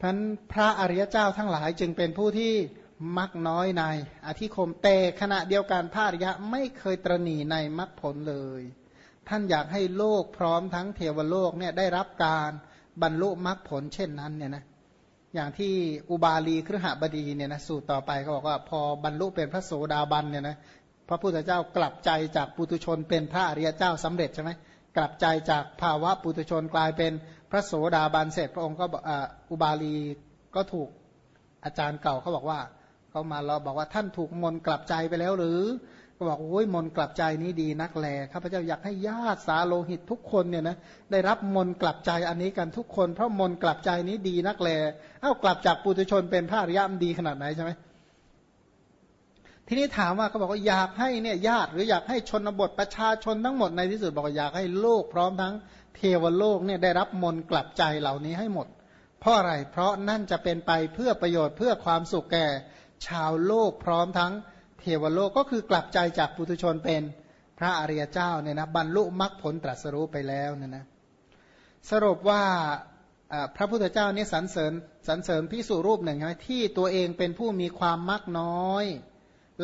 พันพระอริยเจ้าทั้งหลายจึงเป็นผู้ที่มักน้อยใน อธิคมเตขณะเดียวกันพระอริยะไม่เคยตรณีในมรรคผลเลย ท่านอยากให้โลกพร้อมทั้งเทวโลกเนี่ยได้รับการบรรลุมรรคผลเช่นนั้นเนี่ยนะอย่างที่อุบาลีครหบดีเนี่ยนะสูตรต่อไปเขาบอกว่าพอบรรลุเป็นพระโสดาบันเนี่ยนะพระพุทธเจ้ากลับใจจากปุตุชนเป็นพระอริยเจ้าสำเร็จใช่ไหมกลับใจจากภาวะปุตุชนกลายเป็น พระโสดาบันเสร็จพระองค์ก็อุบาลีก็ถูกอาจารย์เก่าเขาบอกว่าเขามาเราบอกว่าท่านถูกมนกลับใจไปแล้วหรือ ก็บอกโอ้ยมนกลับใจนี้ดีนักแลข้าพเจ้าอยากให้ญาติสาโลหิตทุกคนเนี่ยนะได้รับมนกลับใจอันนี้กันทุกคน เพราะมนกลับใจนี้ดีนักแลเอ้ากลับจากปุถุชนเป็นพระอริยมดีขนาดไหนใช่ไหมทีนี้ถามว่าเขาบอกว่าอยากให้เนี่ยญาติหรืออยากให้ชนบทประชาชนทั้งหมดในที่สุดบอกว่าอยากให้โลกพร้อมทั้ง เทวโลกเนี่ยได้รับมนกลับใจเหล่านี้ให้หมด เพราะอะไร เพราะนั่นจะเป็นไปเพื่อประโยชน์เพื่อความสุขแก่ชาวโลกพร้อมทั้งเทวโลกก็คือกลับใจจากปุถุชนเป็นพระอริยเจ้าเนี่ยนะบรรลุมรรคผลตรัสรู้ไปแล้วเนี่ยนะสรุปว่าพระพุทธเจ้านี่สรรเสริญสรรเสริญพิสูรูปหนึ่งใช่ไหมที่ตัวเองเป็นผู้มีความมักน้อย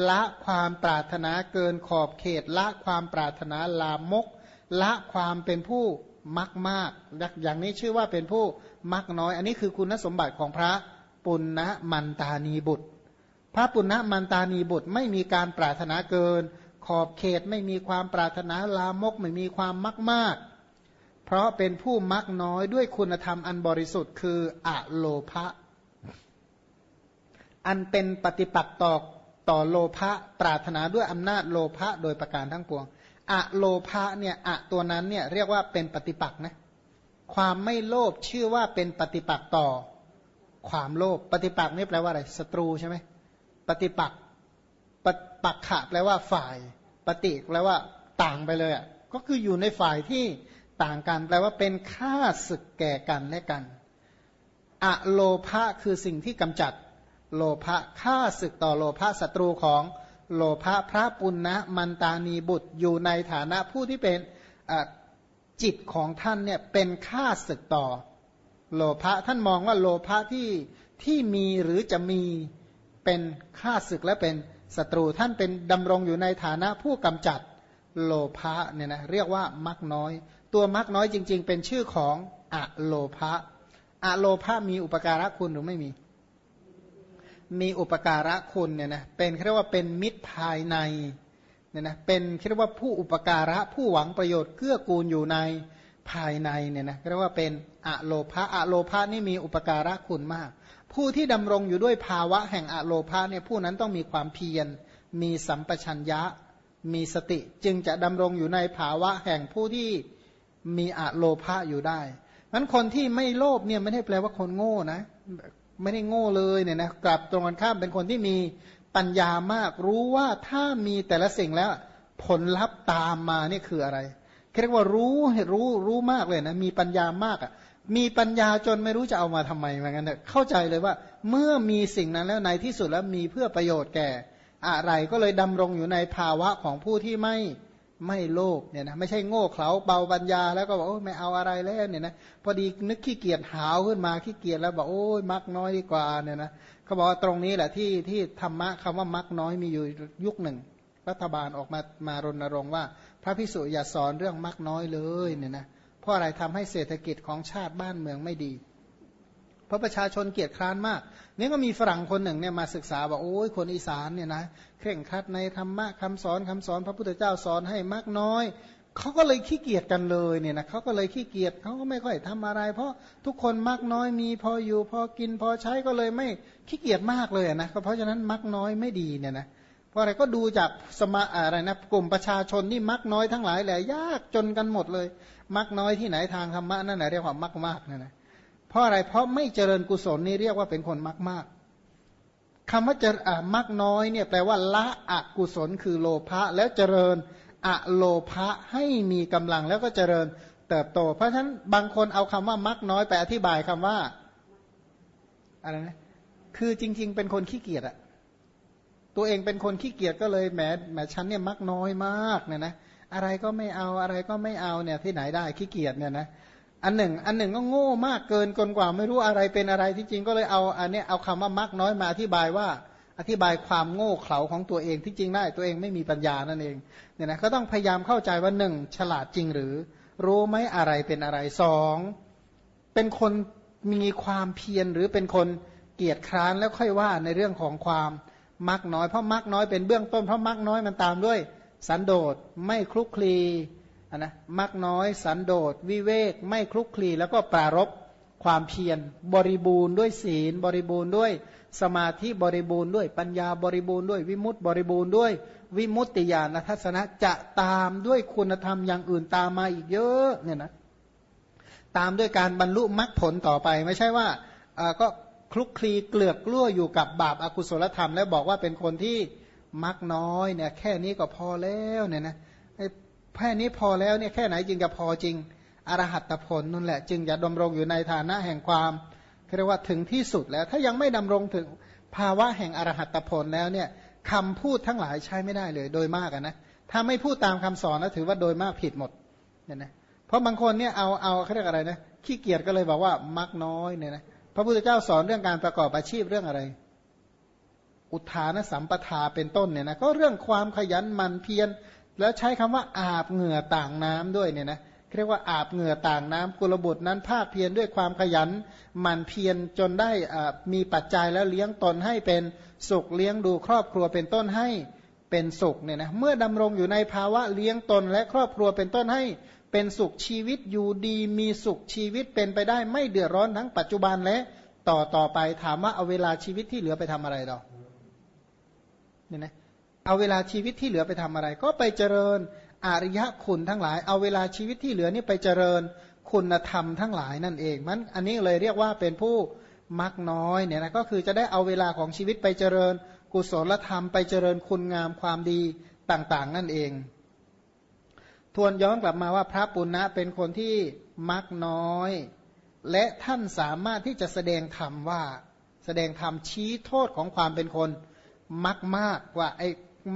ละความปรารถนาเกินขอบเขต ละความปรารถนาลามก ละความเป็นผู้ มักมาก อย่างนี้ชื่อว่าเป็นผู้มักน้อย อันนี้คือคุณสมบัติของพระปุณณมันตานีบุตร พระปุณณมันตานีบุตรไม่มีการปรารถนาเกิน ขอบเขตไม่มีความปรารถนาลามกไม่มีความมักมาก เพราะเป็นผู้มักน้อยด้วยคุณธรรมอันบริสุทธิ์คืออะโลภะอันเป็นปฏิปักษ์ต่อต่อโลภะปรารถนาด้วยอำนาจโลภะโดยประการทั้งปวง อะโลภะเนี่ยอะตัวนั้นเนี่ยเรียกว่าเป็นปฏิปักษ์นะความไม่โลภชื่อว่าเป็นปฏิปักษ์ต่อ ความโลภปฏิปักษ์นี่แปลว่าอะไรศัตรูใช่ไหมปฏิปักษ์ปักขะแปลว่าฝ่าย ปฏิแปลว่าต่างไปเลยอะก็คืออยู่ในฝ่ายที่ต่างกันแปลว่าเป็นค่าศึกแก่กันและกันอะโลภะคือสิ่งที่กำจัดโลภะค่าศึกต่อโลภะศัตรูของ โลภะพระปุณณะมันตานีบุตรอยู่ในฐานะผู้ที่เป็นจิตของท่านเนี่ยเป็นค่าศึกต่อ โลภะท่านมองว่าโลภะที่ที่มีหรือจะมีเป็นข้าศึกและเป็นศัตรูท่านเป็นดำรงอยู่ในฐานะผู้กำจัดโลภะเนี่ยนะเรียกว่ามักน้อย ตัวมักน้อยจริง ๆ เป็นชื่อของอะโลภะอะโลภะมีอุปการะคุณหรือไม่มี มีอุปการะคุณเนี่ยนะเป็นเรียกว่าเป็นมิตรภายในเนี่ยนะเป็นเรียกว่าผู้อุปการะผู้หวังประโยชน์เกื้อกูลอยู่ในภายในเนี่ยนะเรียกว่าเป็นอะโลภะอะโลภะนี่มีอุปการะคุณมาก ผู้ที่ดำรงอยู่ด้วยภาวะแห่งอโลภะเนี่ยผู้นั้นต้องมีความเพียร มีสัมปชัญญะ มีสติจึงจะดำรงอยู่ในภาวะแห่งผู้ที่มีอโลภะอยู่ได้นั้นคนที่ไม่โลภเนี่ยไม่ได้แปลว่าคนโง่นะ ไม่ได้โง่เลยเนี่ยนะกลับตรงกันข้ามเป็นคนที่มีปัญญามากรู้ว่าถ้ามีแต่ละสิ่งแล้วผลลัพธ์ตามมานี่คืออะไรเรียกว่ารู้รู้รู้มากเลยนะมีปัญญามากอะ่ะมีปัญญาจนไม่รู้จะเอามาทำไมเหมือนกันเนี่ยเข้าใจเลยว่า เมื่อมีสิ่งนั้นแล้วในที่สุดแล้วมีเพื่อประโยชน์แก่ อะไรก็เลยดำรงอยู่ในภาวะของผู้ที่ไม่ ไม่โลภเนี่ยนะไม่ใช่โง่เขลาเบาปัญญาแล้วก็บอกโอ้ไม่เอาอะไรแล้วเนี่ยนะพอดีนึกขี้เกียจหาวขึ้นมาขี้เกียจแล้วบอกโอ้ยมักน้อยดีกว่าเนี่ยนะเขาบอกว่าตรงนี้แหละที่ที่ธรรมะคำว่ามักน้อยมีอยู่ยุคหนึ่ง รัฐบาลออกมามารณรงค์ว่า พระพิสุอย่าสอนเรื่องมักน้อยเลยเนี่ยนะเพราะอะไรทำให้เศรษฐกิจของชาติบ้านเมืองไม่ดี ราะประชาชนเกียดคร้านมากนี่ก็มีฝรั่งคนหนึ่งเนี่ยมาศึกษาว่าโอ้ยคนอีสานเนี่ยนะเคร่งครัดในธรรมะคำสอนคำสอนพระพุทธเจ้าสอนให้มากน้อยเขาก็เลยขี้เกียจกันเลยเนี่ยนะเขาก็เลยขี้เกียจเขาก็ไม่ค่อยทำอะไร เพราะทุกคนมักน้อยมีพออยู่พอกินพอใช้ก็เลยไม่ขี้เกียจมากเลยนะเพราะฉะนั้นมักน้อยไม่ดีเนี่ยนะเพราะอะไรก็ดูจากสมาอะไรนะกลุ่มประชาชนนี่มักน้อยทั้งหลายแหละยากจนกันหมดเลย มักน้อยที่ไหนทางธรรมะนั่นแหละเรียกว่ามักมากนั่นนะเราะอะไรเพราะไม่เจริญกุศลนี่เรียกว่าเป็นคนมักมากคำว่าจริญมักน้อยเนี่ยแปลว่าละอกุศลคือโลภะแล้วเจริญอะโลภะให้มีกำลังแล้วก็เจริญเติบโต เพราะฉะนั้นบางคนเอาคำว่ามักน้อยไปอธิบายคำว่าอะไรนะคือจริง ๆ เป็นคนขี้เกียจอะตัวเองเป็นคนขี้เกียจก็เลยแหมแหมฉันเนี่ยมักน้อยมากเนี่ยนะอะไรก็ไม่เอาอะไรก็ไม่เอาเนี่ยที่ไหนได้ขี้เกียจเนี่ยนะ อันหนึ่ง อันหนึ่งก็โง่มากเกินกนกว่าไม่รู้อะไรเป็นอะไรที่จริงก็เลยเอาอันนี้เอาคำว่ามักน้อยมาอธิบายว่าอธิบายความโง่เขลาของตัวเองที่จริงได้ตัวเองไม่มีปัญญานั่นเองเนี่ยนะก็ต้องพยายามเข้าใจว่าหนึ่งฉลาดจริงหรือ รู้ไหมอะไรเป็นอะไรสองเป็นคนมีความเพียรหรือเป็นคนเกียจคร้านแล้วค่อยว่าในเรื่องของความมักน้อยเพราะมักน้อยเป็นเบื้องต้นเพราะมักน้อยมันตามด้วย สันโดษไม่คลุกคลี นะมักน้อยสันโดษ วิเวก ไม่คลุกคลีแล้วก็ปรารบความเพียร บริบูรณ์ด้วยศีล บริบูรณ์ด้วยสมาธิบริบูรณ์ด้วยปัญญาบริบูรณ์ด้วยวิมุตติบริบูรณ์ด้วย วิมุตติญาณทัศนะจะตามด้วยคุณธรรมอย่างอื่นตามมาอีกเยอะเนี่ยนะตามด้วยการบรรลุมรรคผลต่อไป ไม่ใช่ว่าก็คลุกคลีเกลือกกล้ว อยู่กับบาปอากุศลธรรม แล้วบอกว่าเป็นคนที่มักน้อยเนี่ยแค่นี้ก็พอแล้วเนี่ยนะ แค่นี้พอแล้วเนี่ยแค่ไหนจึงจะพอจริงอรหัตผลนั่นแหละ จึงจะดำรงอยู่ในฐานะแห่งความเรียกว่าถึงที่สุดแล้ว ถ้ายังไม่ดำรงถึงภาวะแห่งอรหัตผลแล้วเนี่ยคำพูดทั้งหลายใช้ไม่ได้เลย โดยมากนะถ้าไม่พูดตามคำสอนแล้วถือว่าโดยมากผิดหมดเนี่ยนะเพราะบางคนเนี่ยเอาเอาเขาเรียกอะไรนะขี้เกียจก็เลยบอกว่ามักน้อยเนี่ยนะพระพุทธเจ้าสอนเรื่องการประกอบอาชีพเรื่องอะไร อุทานสัมปทาเป็นต้นเนี่ยนะก็เรื่องความขยันหมั่นเพียร แล้วใช้คำว่าอาบเหงื่อต่างน้ำด้วยเนี่ยนะเรียกว่าอาบเหงื่อต่างน้ำกุลบุตรนั้นภาคเพียรด้วยความขยันหมั่นเพียรจนได้มีปัจจัยแล้วเลี้ยงตนให้เป็นสุขเลี้ยงดูครอบครัวเป็นต้นให้เป็นสุขเนี่ยนะเมื่อดำรงอยู่ในภาวะเลี้ยงตนและครอบครัวเป็นต้นให้เป็นสุขชีวิตอยู่ดีมีสุขชีวิตเป็นไปได้ไม่เดือดร้อนทั้งปัจจุบันและต่อต่อไปถามว่าเอาเวลาชีวิตที่เหลือไปทำอะไรหรอเนี่ยนะ เอาเวลาชีวิตที่เหลือไปทำอะไร ก็ไปเจริญอริยคุณทั้งหลาย เอาเวลาชีวิตที่เหลือนี่ไปเจริญคุณธรรมทั้งหลายนั่นเองมันอันนี้เลยเรียกว่าเป็นผู้มักน้อยเนี่ยนะก็คือจะได้เอาเวลาของชีวิตไปเจริญ กุศลธรรม ไปเจริญคุณงามความดีต่างๆ นั่นเอง ทวนย้อนกลับมาว่าพระปุณณะเป็นคนที่มักน้อย และท่านสามารถที่จะแสดงธรรมว่า แสดงธรรมชี้โทษของความเป็นคนมักมากว่าไอ้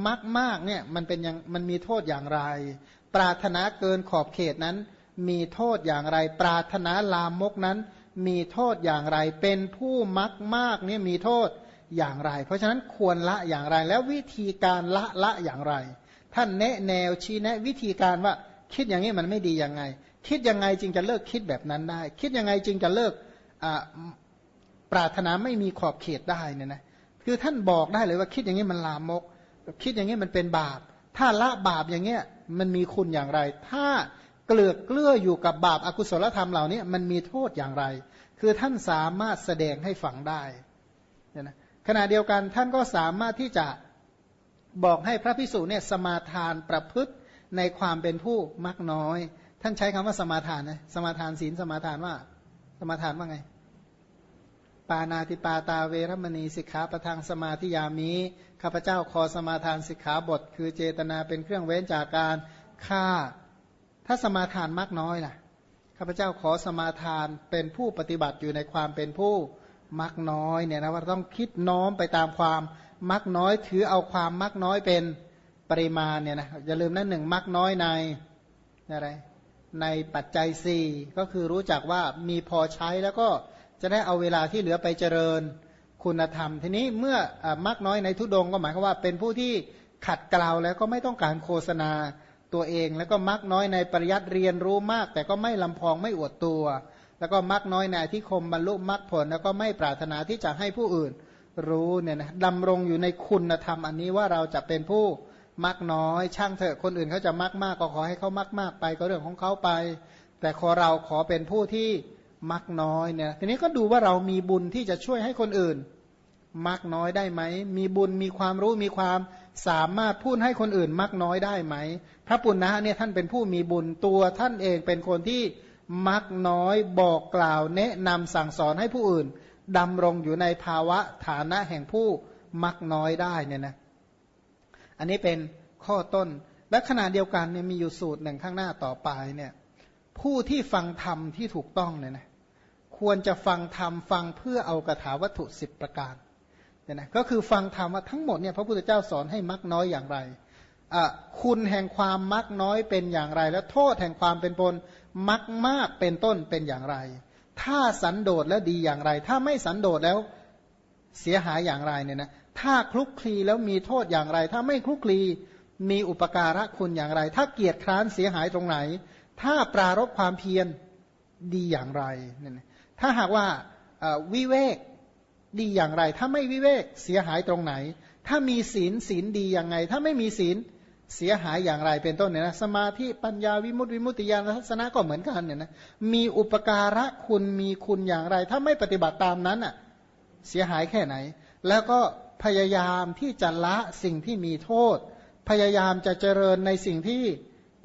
มักมากเนี่ยมันเป็นยังมันมีโทษอย่างไร ปรารถนาเกินขอบเขตนั้น มีโทษอย่างไร ปรารถนาลามกนั้น มีโทษอย่างไร เป็นผู้มักมากเนี่ยมีโทษอย่างไร เพราะฉะนั้นควรละอย่างไร แล้ววิธีการละละอย่างไร ท่านแนะแนวชี้แนะวิธีการว่าคิดอย่างนี้มันไม่ดียังไง คิดยังไงจึงจะเลิกคิดแบบนั้นได้ คิดยังไงจึงจะเลิกปรารถนาไม่มีขอบเขตได้เนี่ยนะคือท่านบอกได้เลยว่าคิดอย่างนี้มันลามก คิดอย่างนี้มันเป็นบาป ถ้าละบาปอย่างเงี้ยมันมีคุณอย่างไร ถ้าเกลือกเกลืออยู่กับบาปอากุศลธรรมเหล่านี้มันมีโทษอย่างไร คือท่านสามารถแสดงให้ฟังได้นะขณะเดียวกันท่านก็สามารถที่จะบอกให้พระพิสุเนี่ยสมาทานประพฤติในความเป็นผู้มักน้อย ท่านใช้คำว่าสมาทานนะสมาทานศีลสมาทานว่า สมาทานว่าไง ปานาติปาตาเวรมณีสิกขาประทางสมาธิยามีข้าพเจ้าขอสมาทานสิกขาบท คือเจตนาเป็นเครื่องเว้นจากการฆ่า ถ้าสมาทานมากน้อยล่ะข้าพเจ้าขอสมาทานเป็นผู้ปฏิบัติอยู่ในความเป็นผู้มักน้อยเนี่ยนะว่าต้องคิดน้อมไปตามความมักน้อยถือเอาความมักน้อยเป็นปริมาณเนี่ยนะอย่าลืมนั่นหนึ่งมักน้อยในอะไรในปัจจัยสี่ก็คือรู้จักว่ามีพอใช้แล้วก็ จะได้เอาเวลาที่เหลือไปเจริญคุณธรรม ทีนี้เมื่อมักน้อยในทุดงก็หมายความว่า เป็นผู้ที่ขัดเกลาแล้วก็ไม่ต้องการโฆษณาตัวเอง แล้วก็มักน้อยในปริยัติเรียนรู้มาก แต่ก็ไม่ลำพองไม่อวดตัว แล้วก็มักน้อยในที่คมบรรลุมรรคผล แล้วก็ไม่ปรารถนาที่จะให้ผู้อื่นรู้เนี่ยนะดำรงอยู่ในคุณธรรม อันนี้ว่าเราจะเป็นผู้มักน้อย ช่างเถอะคนอื่นเขาจะมักมากก็ขอให้เขามักมากไปก็เรื่องของเขาไป แต่ขอเราขอเป็นผู้ที่ มักน้อยเนี่ยทีนี้ก็ดูว่าเรามีบุญที่จะช่วยให้คนอื่น มักน้อยได้ไหม มีบุญมีความรู้มีความสามารถพูดให้คนอื่น มักน้อยได้ไหม พระปุณณะเนี่ยท่านเป็นผู้มีบุญตัวท่านเองเป็นคนที่มักน้อยบอกกล่าวแนะนำสั่งสอนให้ผู้อื่นดำรงอยู่ในภาวะฐานะแห่งผู้มักน้อยได้เนี่ยนะอันนี้เป็นข้อต้นและขณะเดียวกันเนี่ยมีอยู่สูตรหนึ่งข้างหน้าต่อไปเนี่ยผู้ที่ฟังธรรมที่ถูกต้องเนี่ยนะ ควรจะฟังธรรมฟังเพื่อเอากระถาวัตถุสิบประการเนี่ยนะก็คือฟังธรรมว่าทั้งหมดเนี่ยพระพุทธเจ้าสอนให้มักน้อยอย่างไรคุณแห่งความมักน้อยเป็นอย่างไร และโทษแห่งความเป็นปนมักมากเป็นต้นเป็นอย่างไร ถ้าสันโดษแล้วดีอย่างไร ถ้าไม่สันโดษแล้วเสียหายอย่างไรเนี่ยนะถ้าคลุกคลีแล้วมีโทษอย่างไร ถ้าไม่คลุกคลีมีอุปการะคุณอย่างไร ถ้าเกียรติคร้านเสียหายตรงไหน ถ้าปรารบความเพียรดีอย่างไรเนี่ย ถ้าหากว่าวิเวกดีอย่างไร ถ้าไม่วิเวกเสียหายตรงไหน ถ้ามีศีลศีลดีอย่างไง ถ้าไม่มีศีลเสียหายอย่างไรเป็นต้นเนี่ยนะสมาธิปัญญาวิมุตติวิมุตติญาณทัศนะก็เหมือนกันเนี่ยนะมีอุปการะคุณมีคุณอย่างไร ถ้าไม่ปฏิบัติตามนั้นอะเสียหายแค่ไหน แล้วก็พยายามที่จะละสิ่งที่มีโทษ พยายามจะเจริญในสิ่งที่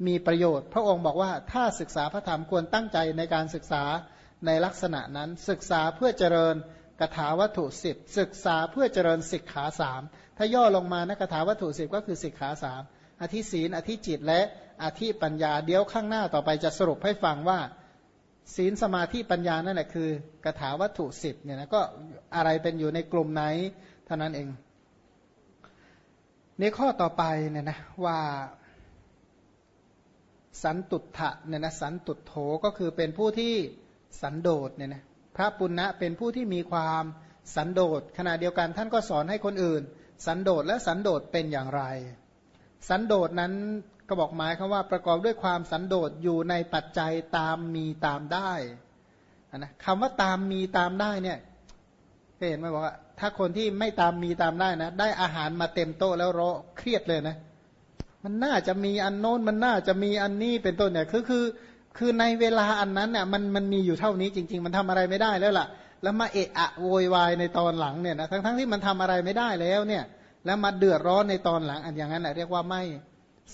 มีประโยชน์ พระองค์บอกว่าถ้าศึกษาพระธรรมควรตั้งใจในการศึกษา ในลักษณะนั้น ศึกษาเพื่อเจริญกถาวัตถุสิบศึกษาเพื่อเจริญสิกขาสามถ้าย่อลงมานะกถาวัตถุสิบก็คือสิกขาสามอธิศีนอธิจิตและอธิปัญญาเดี๋ยวข้างหน้าต่อไปจะสรุปให้ฟังว่า ศีลสมาธิปัญญานั่นแหละคือกถาวัตถุสิบเนี่ยนะก็อะไรเป็นอยู่ในกลุ่มไหนเท่านั้นเองในข้อต่อไปเนี่ยนะว่าสันตุถะเนี่ยนะสันตุโถก็คือเป็นผู้ที่ สันโดษเนี่ยนะพระปุณณะเป็นผู้ที่มีความสันโดษขณะเดียวกันท่านก็สอนให้คนอื่น สันโดษและสันโดษเป็นอย่างไร สันโดษนั้นก็บอกหมายคำว่าประกอบด้วยความสันโดษอยู่ในปัจจัยตามมีตามได้นะคำว่าตามมีตามได้เนี่ยเห็นไหมบอกว่าถ้าคนที่ไม่ตามมีตามได้นะ ได้อาหารมาเต็มโต๊ะแล้วรอเครียดเลยนะ มันน่าจะมีอันโน้นมันน่าจะมีอันนี้เป็นต้นเนี่ยคือคือ คือในเวลาอันนั้นเนี่ยมันมันมีอยู่เท่านี้จริง ๆ มันทำอะไรไม่ได้แล้วล่ะ แล้วมาเอะอะโวยวายในตอนหลังเนี่ยนะทั้งทั้งที่มันทำอะไรไม่ได้แล้วเนี่ย แล้วมาเดือดร้อนในตอนหลังอันอย่างนั้นแหละเรียกว่าไม่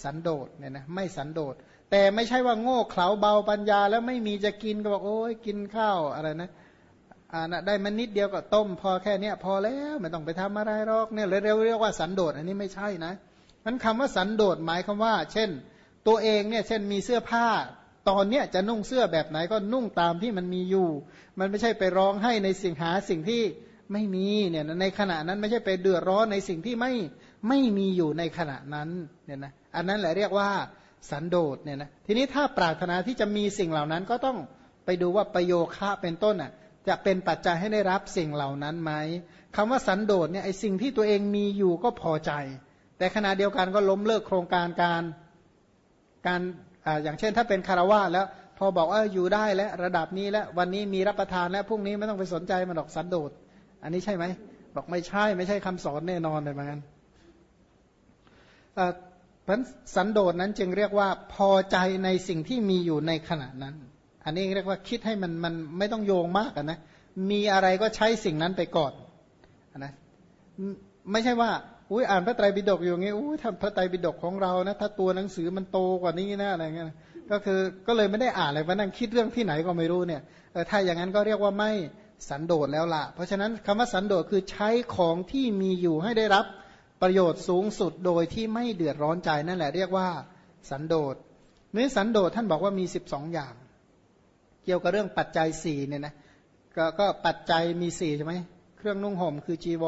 สันโดษเนี่ยนะไม่สันโดษ แต่ไม่ใช่ว่าโง่เขลาเบาปัญญา แล้วไม่มีจะกินก็บอกโอ้ยกินข้าวอะไรนะอ่านะได้มันนิดเดียวก็ต้ม พอแค่เนี้ยพอแล้วไม่ต้องไปทำอะไรหรอกเนี่ยเร็วๆเรียกว่าสันโดษอันนี้ไม่ใช่นะมันคำว่าสันโดษหมายคำว่า เช่น ตัวเองเนี่ยเช่นมีเสื้อผ้า ตอนเนี้ยจะนุ่งเสื้อแบบไหนก็นุ่งตามที่มันมีอยู่ มันไม่ใช่ไปร้องให้ในสิ่งหาสิ่งที่ไม่มีเนี่ยในขณะนั้นไม่ใช่ไปเดือดร้อนในสิ่งที่ไม่ไม่มีอยู่ในขณะนั้นเนี่ยนะอันนั้นแหละเรียกว่าสันโดษเนี่ยนะทีนี้ถ้าปรารถนาที่จะมีสิ่งเหล่านั้นก็ต้องไปดูว่าประโยคะเป็นต้นอะจะเป็นปัจจัยให้ได้รับสิ่งเหล่านั้นไหมคำว่าสันโดษเนี่ยไอสิ่งที่ตัวเองมีอยู่ก็พอใจ แต่ขณะเดียวกันก็ล้มเลิกโครงการการการ อย่างเช่นถ้าเป็นคารวะแล้ว พอบอกว่าอยู่ได้แล้วระดับนี้แล้ววันนี้มีรับประทานแล้วพรุ่งนี้ไม่ต้องไปสนใจมันดอกสันโดษอันนี้ใช่ไหมบอกไม่ใช่ไม่ใช่คำสอนแน่นอนเลยเหมือนกันเพราะสันโดษนั้นจึงเรียกว่าพอใจในสิ่งที่มีอยู่ในขณะนั้น อันนี้เรียกว่าคิดให้มันมันไม่ต้องโยงมากนะมีอะไรก็ใช้สิ่งนั้นไปก่อนนะไม่ใช่ว่า อุ้ยอ่านพระไตรปิฎกอยู่อย่างงี้อุ้ยทำพระไตรปิฎกของเรานะถ้าตัวหนังสือมันโตกว่านี้นะอะไรเงี้ยก็คือก็เลยไม่ได้อ่านเลยมานั่งคิดเรื่องที่ไหนก็ไม่รู้เนี่ยเออถ้าอย่างนั้นก็เรียกว่าไม่สันโดษแล้วละเพราะฉะนั้นคำว่าสันโดษคือใช้ของที่มีอยู่ให้ได้รับประโยชน์สูงสุดโดยที่ไม่เดือดร้อนใจนั่นแหละเรียกว่าสันโดษนี้สันโดษท่านบอกว่ามีสิบสองอย่าง เกี่ยวกับเรื่องปัจจัยสี่เนี่ยนะกก็ปัจจัยมีสี่ใช่ไหมเครื่องนุ่งห่มคือจีว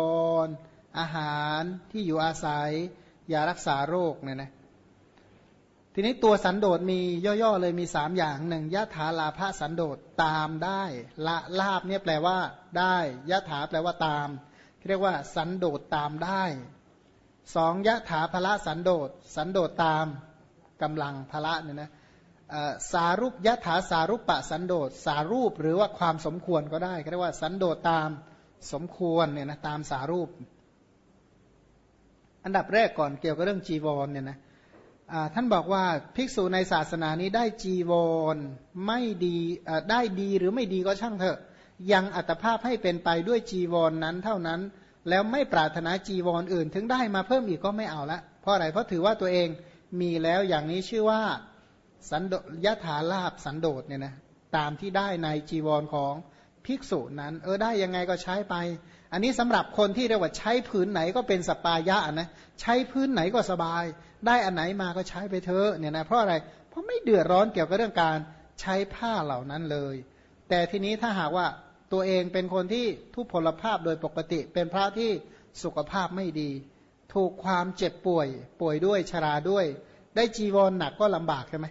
ร อาหารที่อยู่อาศัยยารักษาโรคเนี่ยนะทีนี้ตัวสันโดษมีย่อๆเลยมีสามอย่างหนึ่งยะถาลาภสันโดษตามได้ละลาบเนี่ยแปลว่า ได้ยะถาแปลว่าตาม เรียกว่า สันโดษตามได้สองยะถาภละสันโดษสันโดษตามกำลังภละเนี่ยนะสารุปยะถาสารุปปะสันโดษสารูปหรือว่าความสมควรก็ได้เรียกว่า สันโดษตามสมควรเนี่ยนะตามสารูป อันดับแรกก่อนเกี่ยวกับเรื่องจีวรเนี่ยนะท่านบอกว่าภิกษุในศาสนานี้ได้จีวรไม่ดีได้ดีหรือไม่ดีก็ช่างเถอะ ยังอัตภาพให้เป็นไปด้วยจีวรนนั้นเท่านั้น แล้วไม่ปรารถนาจีวรออื่น ถึงได้มาเพิ่มอีกก็ไม่เอาละเพราะอะไรเพราะถือว่าตัวเองมีแล้วอย่างนี้ชื่อว่าสันโดยถาลาบสันโดษเนี่ยนะตามที่ได้ในจีวรของภิกษุนั้น เออได้ยังไงก็ใช้ไป อันนี้สำหรับคนที่เรียกว่าใช้พื้นไหนก็เป็นสปายะนะใช้พื้นไหนก็สบาย ได้อันไหนมาก็ใช้ไปเถอะเนี่ยนะเพราะอะไรเพราะไม่เดือดร้อนเกี่ยวกับเรื่องการใช้ผ้าเหล่านั้นเลย แต่ทีนี้ถ้าหากว่าตัวเองเป็นคนที่ทุพพลภาพโดยปกติ เป็นพระที่สุขภาพไม่ดี ถูกความเจ็บป่วย ป่วยด้วยชราด้วย ได้จีวรหนักก็ลำบากใช่ไหม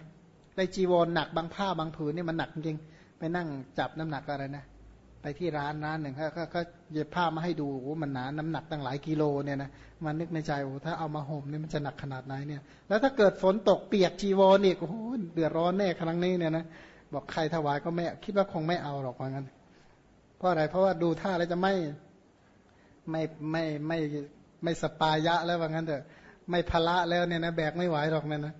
ได้จีวรหนักบางผ้าบางผืนนี่มันหนักจริงไปนั่งจับน้ำหนักอะไรนะ ไปที่ร้านร้านหนึ่งเขาเขาเย็บผ้ามาให้ดูโอ้มันหนาน้ำหนักตั้งหลายกิโลเนี่ยนะมันนึกในใจโอ้ถ้าเอามาห่มนี่มันจะหนักขนาดไหนเนี่ย แล้วถ้าเกิดฝนตกเปียกจีวรอีกโอ้โหเดือดร้อนแน่ครั้งนี้เนี่ยนะบอกใครถวายก็ไม่คิดว่าคงไม่เอาหรอกว่างั้น เพราะอะไรเพราะว่าดูท่าแล้วจะไม่ไม่ไม่ไม่ไม่สปายะแล้วว่างั้นเถอะไม่พละแล้วเนี่ยนะแบกไม่ไหวหรอกเนี่ยนะ